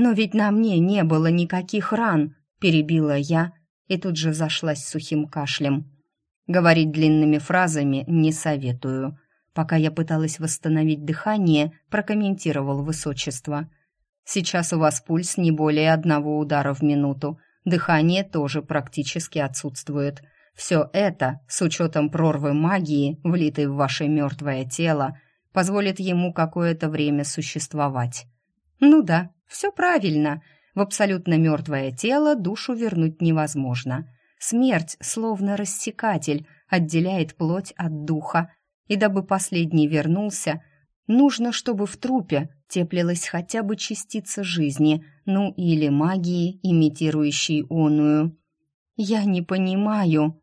«Но ведь на мне не было никаких ран», — перебила я и тут же зашлась сухим кашлем. Говорить длинными фразами не советую. Пока я пыталась восстановить дыхание, прокомментировал высочество. Сейчас у вас пульс не более одного удара в минуту. Дыхание тоже практически отсутствует. Все это, с учетом прорвы магии, влитой в ваше мертвое тело, позволит ему какое-то время существовать. Ну да, все правильно. В абсолютно мертвое тело душу вернуть невозможно. Смерть, словно рассекатель, отделяет плоть от духа, и дабы последний вернулся, нужно, чтобы в трупе теплилась хотя бы частица жизни, ну или магии, имитирующей оную. «Я не понимаю».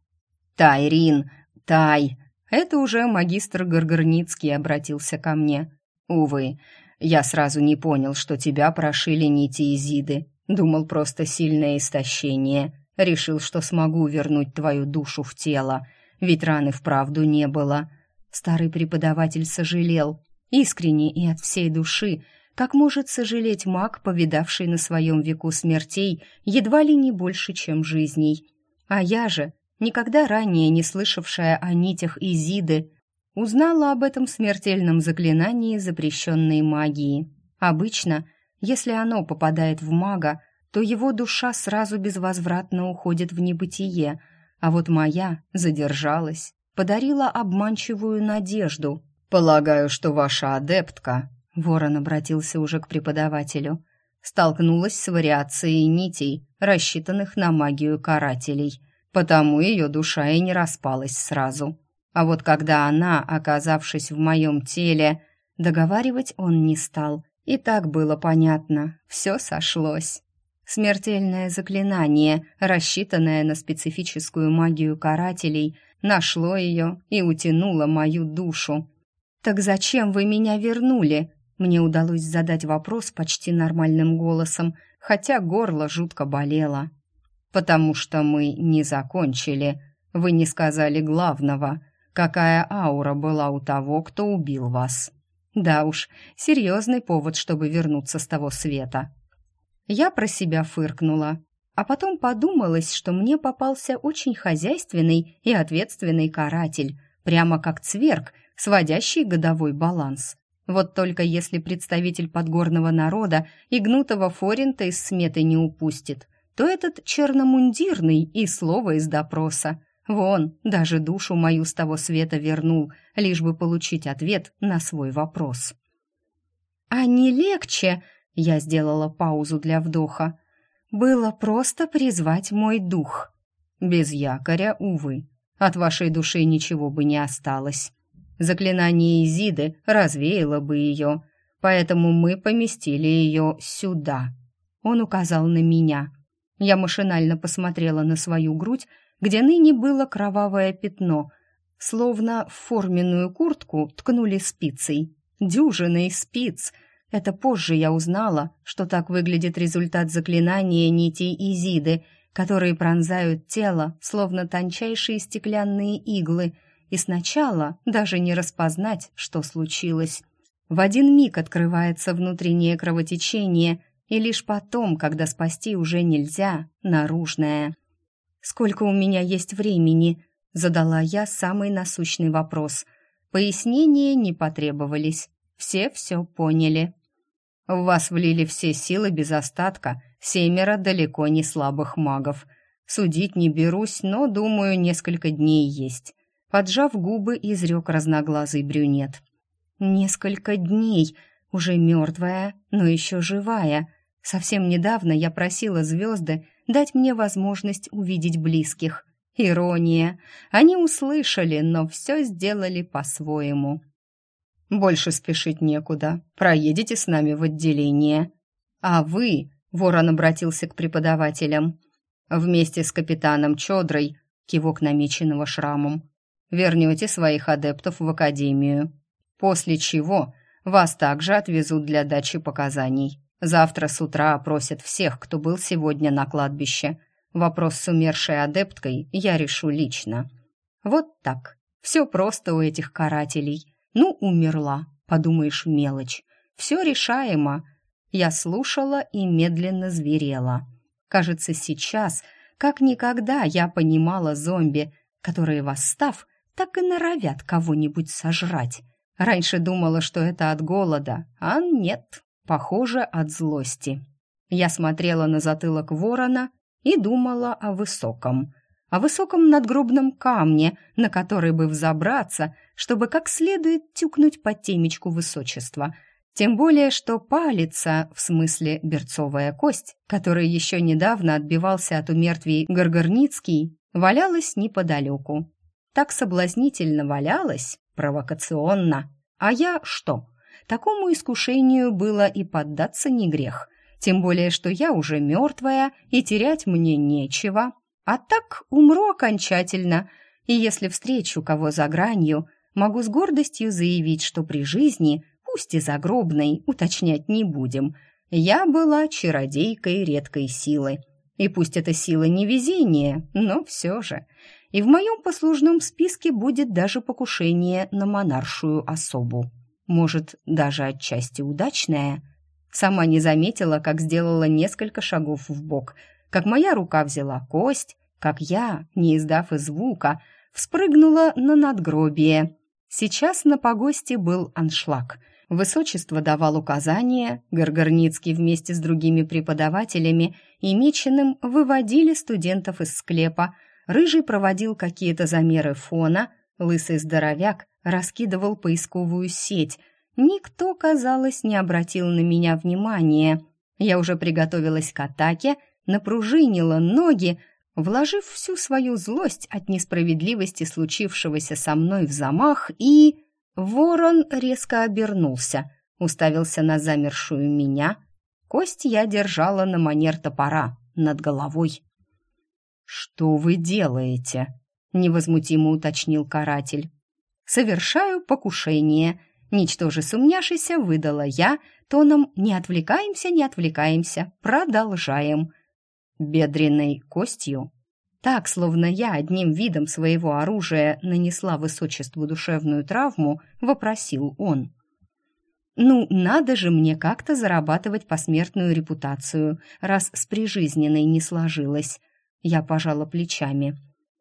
«Тайрин, Тай!» Это уже магистр Горгорницкий обратился ко мне. «Увы, я сразу не понял, что тебя прошили нити Изиды. Думал просто сильное истощение. Решил, что смогу вернуть твою душу в тело, ведь раны вправду не было. Старый преподаватель сожалел, искренне и от всей души, как может сожалеть маг, повидавший на своем веку смертей едва ли не больше, чем жизней. А я же, никогда ранее не слышавшая о нитях Изиды, узнала об этом смертельном заклинании запрещенной магии. Обычно, если оно попадает в мага, то его душа сразу безвозвратно уходит в небытие, а вот моя задержалась, подарила обманчивую надежду. «Полагаю, что ваша адептка...» Ворон обратился уже к преподавателю. Столкнулась с вариацией нитей, рассчитанных на магию карателей, потому ее душа и не распалась сразу. А вот когда она, оказавшись в моем теле, договаривать он не стал. И так было понятно, все сошлось. Смертельное заклинание, рассчитанное на специфическую магию карателей, нашло ее и утянуло мою душу. «Так зачем вы меня вернули?» Мне удалось задать вопрос почти нормальным голосом, хотя горло жутко болело. «Потому что мы не закончили. Вы не сказали главного. Какая аура была у того, кто убил вас?» «Да уж, серьезный повод, чтобы вернуться с того света». Я про себя фыркнула. А потом подумалось, что мне попался очень хозяйственный и ответственный каратель, прямо как цверк, сводящий годовой баланс. Вот только если представитель подгорного народа и гнутого форинта из сметы не упустит, то этот черномундирный и слово из допроса. Вон, даже душу мою с того света вернул, лишь бы получить ответ на свой вопрос. А не легче, я сделала паузу для вдоха, было просто призвать мой дух. Без якоря, увы, от вашей души ничего бы не осталось. Заклинание Изиды развеяло бы ее, поэтому мы поместили ее сюда. Он указал на меня. Я машинально посмотрела на свою грудь, где ныне было кровавое пятно, словно в форменную куртку ткнули спицей. Дюжиной спиц. Это позже я узнала, что так выглядит результат заклинания нитей Изиды, которые пронзают тело, словно тончайшие стеклянные иглы, и сначала даже не распознать, что случилось. В один миг открывается внутреннее кровотечение, и лишь потом, когда спасти уже нельзя, наружное. «Сколько у меня есть времени?» — задала я самый насущный вопрос. Пояснения не потребовались. Все все поняли. «В вас влили все силы без остатка, семеро далеко не слабых магов. Судить не берусь, но, думаю, несколько дней есть». Поджав губы, изрек разноглазый брюнет. «Несколько дней, уже мертвая, но еще живая. Совсем недавно я просила звезды дать мне возможность увидеть близких. Ирония. Они услышали, но все сделали по-своему. Больше спешить некуда. Проедете с нами в отделение. А вы, Ворон обратился к преподавателям, вместе с капитаном Чодрой, кивок намеченного шрамом, вернете своих адептов в академию. После чего вас также отвезут для дачи показаний. Завтра с утра опросят всех, кто был сегодня на кладбище. Вопрос с умершей адепткой я решу лично. Вот так. Все просто у этих карателей. Ну, умерла, подумаешь, мелочь. Все решаемо. Я слушала и медленно зверела. Кажется, сейчас, как никогда, я понимала зомби, которые, восстав, так и норовят кого-нибудь сожрать. Раньше думала, что это от голода, а нет, похоже, от злости. Я смотрела на затылок ворона и думала о высоком, о высоком надгробном камне, на который бы взобраться, чтобы как следует тюкнуть под темечку высочества. Тем более, что палица, в смысле берцовая кость, которой еще недавно отбивался от умертвий Горгорницкий, валялась неподалеку. Так соблазнительно валялась, провокационно. А я что? Такому искушению было и поддаться не грех. Тем более, что я уже мертвая, и терять мне нечего. А так умру окончательно. И если встречу кого за гранью, могу с гордостью заявить, что при жизни, пусть и загробной, уточнять не будем, я была чародейкой редкой силы. И пусть эта сила не везение, но все же. И в моем послужном списке будет даже покушение на монаршую особу может, даже отчасти удачная. Сама не заметила, как сделала несколько шагов в бок, как моя рука взяла кость, как я, не издав и звука, вспрыгнула на надгробие. Сейчас на погосте был аншлаг. Высочество давал указания, Горгорницкий вместе с другими преподавателями и Меченым выводили студентов из склепа, Рыжий проводил какие-то замеры фона, лысый здоровяк раскидывал поисковую сеть. Никто, казалось, не обратил на меня внимания. Я уже приготовилась к атаке, напружинила ноги, вложив всю свою злость от несправедливости случившегося со мной в замах, и... Ворон резко обернулся, уставился на замершую меня. Кость я держала на манер топора над головой. «Что вы делаете?» — невозмутимо уточнил каратель совершаю покушение. Ничтоже сумняшися, выдала я, тоном «не отвлекаемся, не отвлекаемся, продолжаем». Бедренной костью? Так, словно я одним видом своего оружия нанесла высочеству душевную травму, вопросил он. «Ну, надо же мне как-то зарабатывать посмертную репутацию, раз с прижизненной не сложилось». Я пожала плечами.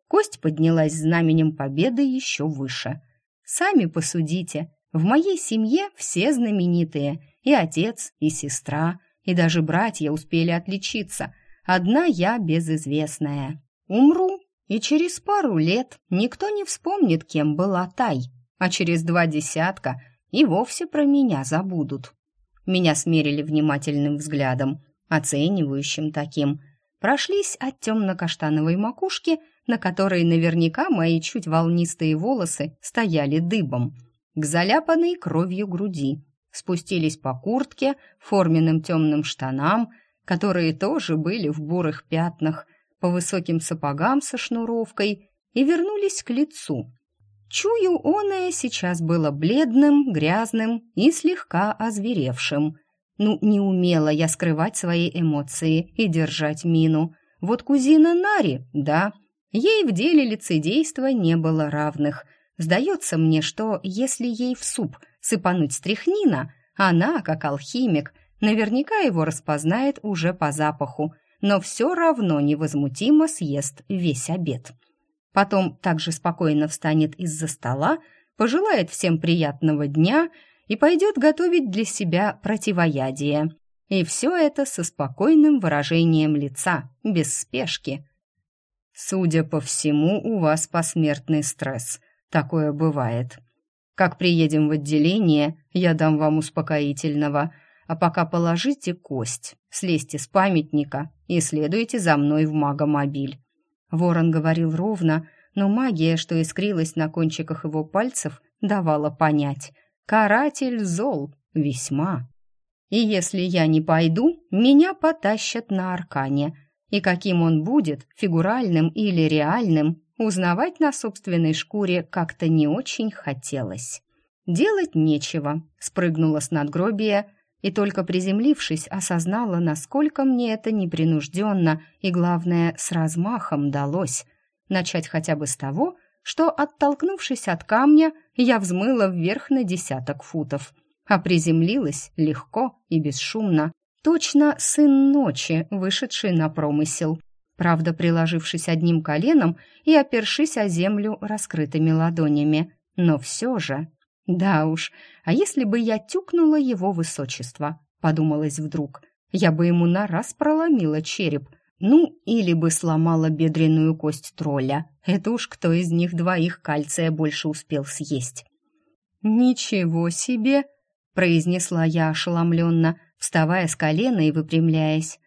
Кость поднялась знаменем победы еще выше. Сами посудите. В моей семье все знаменитые. И отец, и сестра, и даже братья успели отличиться. Одна я безызвестная. Умру, и через пару лет никто не вспомнит, кем была Тай. А через два десятка и вовсе про меня забудут. Меня смерили внимательным взглядом, оценивающим таким. Прошлись от темно-каштановой макушки, на которой наверняка мои чуть волнистые волосы стояли дыбом, к заляпанной кровью груди. Спустились по куртке, форменным темным штанам, которые тоже были в бурых пятнах, по высоким сапогам со шнуровкой и вернулись к лицу. Чую, оное сейчас было бледным, грязным и слегка озверевшим. Ну, не умела я скрывать свои эмоции и держать мину. Вот кузина Нари, да, ей в деле лицедейства не было равных. Сдается мне, что если ей в суп сыпануть стряхнина, она, как алхимик, наверняка его распознает уже по запаху, но все равно невозмутимо съест весь обед. Потом также спокойно встанет из-за стола, пожелает всем приятного дня и пойдет готовить для себя противоядие. И все это со спокойным выражением лица, без спешки. Судя по всему, у вас посмертный стресс. Такое бывает. Как приедем в отделение, я дам вам успокоительного, а пока положите кость, слезьте с памятника и следуйте за мной в магомобиль. Ворон говорил ровно, но магия, что искрилась на кончиках его пальцев, давала понять. Каратель зол, весьма. И если я не пойду, меня потащат на аркане. И каким он будет, фигуральным или реальным, узнавать на собственной шкуре как-то не очень хотелось. Делать нечего, спрыгнула с надгробия и только приземлившись, осознала, насколько мне это непринужденно и, главное, с размахом далось. Начать хотя бы с того, что, оттолкнувшись от камня, я взмыла вверх на десяток футов, а приземлилась легко и бесшумно, точно сын ночи, вышедший на промысел, правда, приложившись одним коленом и опершись о землю раскрытыми ладонями. Но все же... Да уж, а если бы я тюкнула его высочество, подумалось вдруг, я бы ему на раз проломила череп, ну, или бы сломала бедренную кость тролля. Это уж кто из них двоих кальция больше успел съесть. «Ничего себе!» — произнесла я ошеломленно, вставая с колена и выпрямляясь.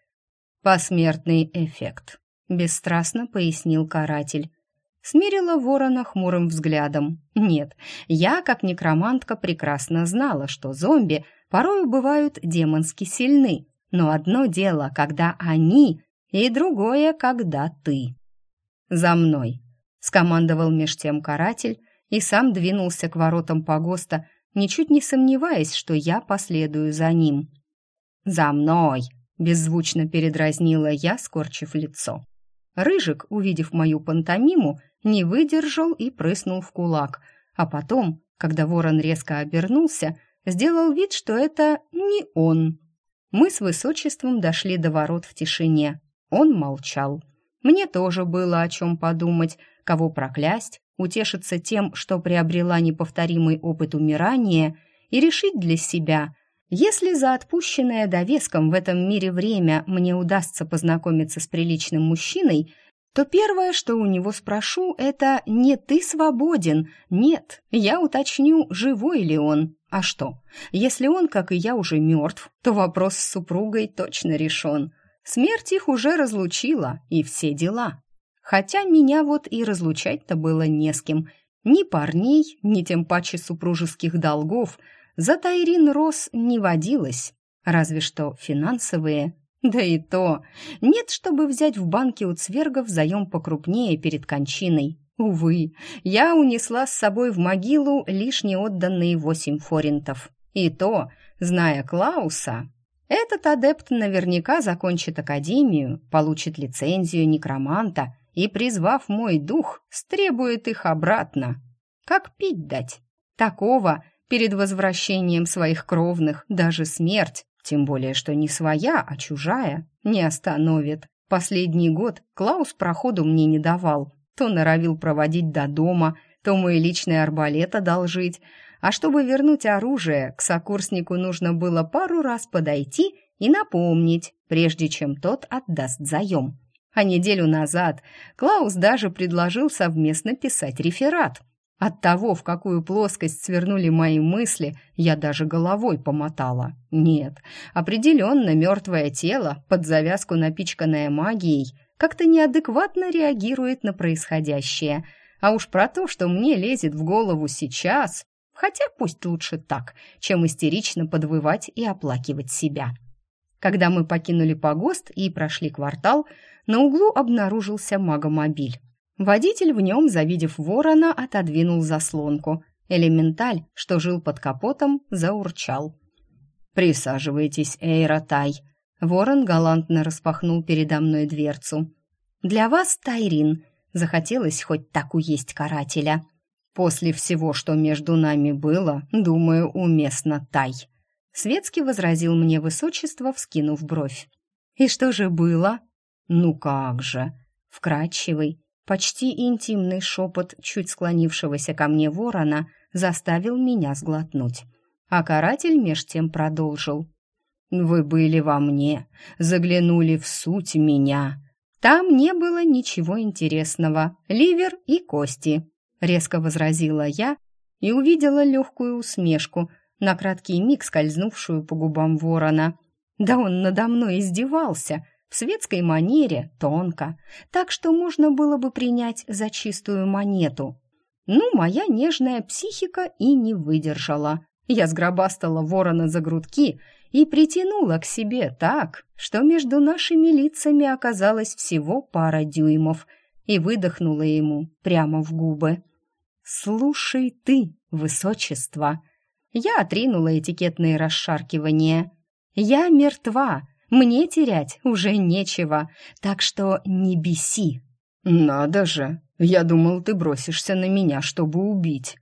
«Посмертный эффект», — бесстрастно пояснил каратель. Смирила ворона хмурым взглядом. Нет, я, как некромантка, прекрасно знала, что зомби порою бывают демонски сильны, но одно дело, когда они, и другое, когда ты. «За мной!» — скомандовал меж тем каратель и сам двинулся к воротам погоста, ничуть не сомневаясь, что я последую за ним. «За мной!» — беззвучно передразнила я, скорчив лицо. Рыжик, увидев мою пантомиму, не выдержал и прыснул в кулак, а потом, когда ворон резко обернулся, сделал вид, что это не он. Мы с высочеством дошли до ворот в тишине. Он молчал. Мне тоже было о чем подумать, кого проклясть, утешиться тем, что приобрела неповторимый опыт умирания, и решить для себя, если за отпущенное довеском в этом мире время мне удастся познакомиться с приличным мужчиной, то первое, что у него спрошу, это «не ты свободен?» Нет, я уточню, живой ли он. А что, если он, как и я, уже мертв, то вопрос с супругой точно решен. Смерть их уже разлучила, и все дела. Хотя меня вот и разлучать-то было не с кем. Ни парней, ни тем паче супружеских долгов за Тайрин Рос не водилось. Разве что финансовые. Да и то. Нет, чтобы взять в банке у цвергов заем покрупнее перед кончиной. Увы, я унесла с собой в могилу лишь неотданные восемь форинтов. И то, зная Клауса, этот адепт наверняка закончит академию, получит лицензию некроманта и, призвав мой дух, стребует их обратно. Как пить дать? Такого перед возвращением своих кровных даже смерть, тем более что не своя, а чужая, не остановит. Последний год Клаус проходу мне не давал, то норовил проводить до дома, то мой личный арбалет одолжить, а чтобы вернуть оружие, к сокурснику нужно было пару раз подойти и напомнить, прежде чем тот отдаст заем. А неделю назад Клаус даже предложил совместно писать реферат. От того, в какую плоскость свернули мои мысли, я даже головой помотала. Нет, определенно мертвое тело, под завязку напичканное магией, как-то неадекватно реагирует на происходящее. А уж про то, что мне лезет в голову сейчас, хотя пусть лучше так, чем истерично подвывать и оплакивать себя. Когда мы покинули погост и прошли квартал, на углу обнаружился магомобиль. Водитель в нем, завидев ворона, отодвинул заслонку. Элементаль, что жил под капотом, заурчал. «Присаживайтесь, Эйра Тай». Ворон галантно распахнул передо мной дверцу. «Для вас, Тайрин, захотелось хоть так уесть карателя. После всего, что между нами было, думаю, уместно Тай». Светски возразил мне высочество, вскинув бровь. «И что же было?» «Ну как же!» Вкрадчивый, Почти интимный шепот чуть склонившегося ко мне ворона заставил меня сглотнуть. А каратель меж тем продолжил. «Вы были во мне, заглянули в суть меня. Там не было ничего интересного, ливер и кости», — резко возразила я и увидела легкую усмешку, на краткий миг скользнувшую по губам ворона. «Да он надо мной издевался!» В светской манере, тонко, так что можно было бы принять за чистую монету. Ну, моя нежная психика и не выдержала. Я сгробастала ворона за грудки и притянула к себе так, что между нашими лицами оказалось всего пара дюймов, и выдохнула ему прямо в губы. «Слушай ты, высочество!» Я отринула этикетные расшаркивания. «Я мертва, мне терять уже нечего, так что не беси». «Надо же! Я думал, ты бросишься на меня, чтобы убить.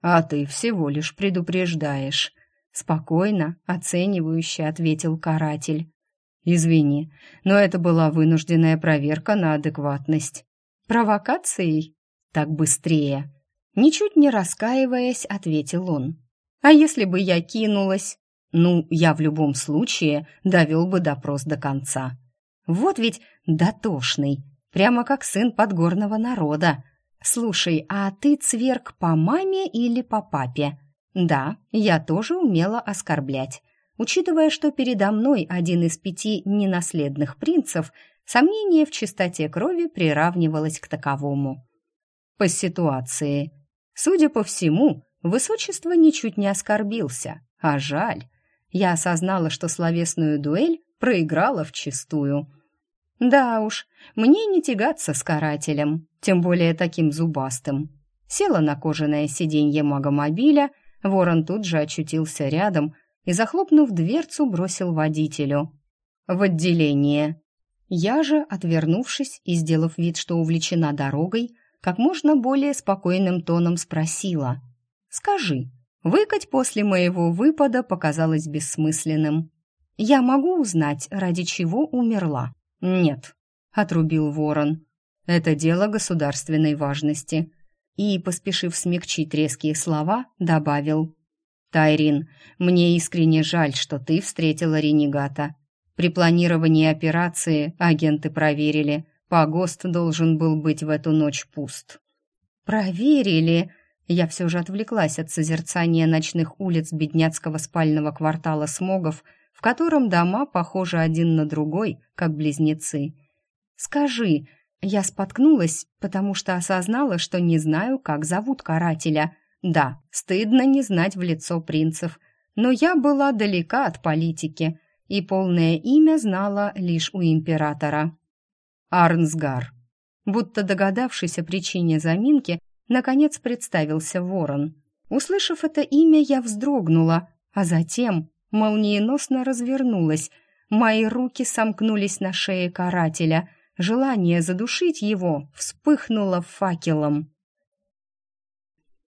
А ты всего лишь предупреждаешь». Спокойно, оценивающе ответил каратель. «Извини, но это была вынужденная проверка на адекватность». «Провокацией?» «Так быстрее». Ничуть не раскаиваясь, ответил он. «А если бы я кинулась?» Ну, я в любом случае довел бы допрос до конца. Вот ведь дотошный, прямо как сын подгорного народа. Слушай, а ты цверк по маме или по папе? Да, я тоже умела оскорблять. Учитывая, что передо мной один из пяти ненаследных принцев, сомнение в чистоте крови приравнивалось к таковому. По ситуации. Судя по всему, высочество ничуть не оскорбился, а жаль я осознала, что словесную дуэль проиграла вчистую. Да уж, мне не тягаться с карателем, тем более таким зубастым. Села на кожаное сиденье магомобиля, ворон тут же очутился рядом и, захлопнув дверцу, бросил водителю. «В отделение». Я же, отвернувшись и сделав вид, что увлечена дорогой, как можно более спокойным тоном спросила. «Скажи, Выкать после моего выпада показалось бессмысленным. «Я могу узнать, ради чего умерла?» «Нет», — отрубил ворон. «Это дело государственной важности». И, поспешив смягчить резкие слова, добавил. «Тайрин, мне искренне жаль, что ты встретила ренегата. При планировании операции агенты проверили, погост должен был быть в эту ночь пуст». «Проверили?» Я все же отвлеклась от созерцания ночных улиц бедняцкого спального квартала Смогов, в котором дома похожи один на другой, как близнецы. «Скажи», я споткнулась, потому что осознала, что не знаю, как зовут карателя. Да, стыдно не знать в лицо принцев, но я была далека от политики, и полное имя знала лишь у императора. Арнсгар. Будто догадавшись о причине заминки, Наконец представился ворон. Услышав это имя, я вздрогнула, а затем молниеносно развернулась. Мои руки сомкнулись на шее карателя. Желание задушить его вспыхнуло факелом.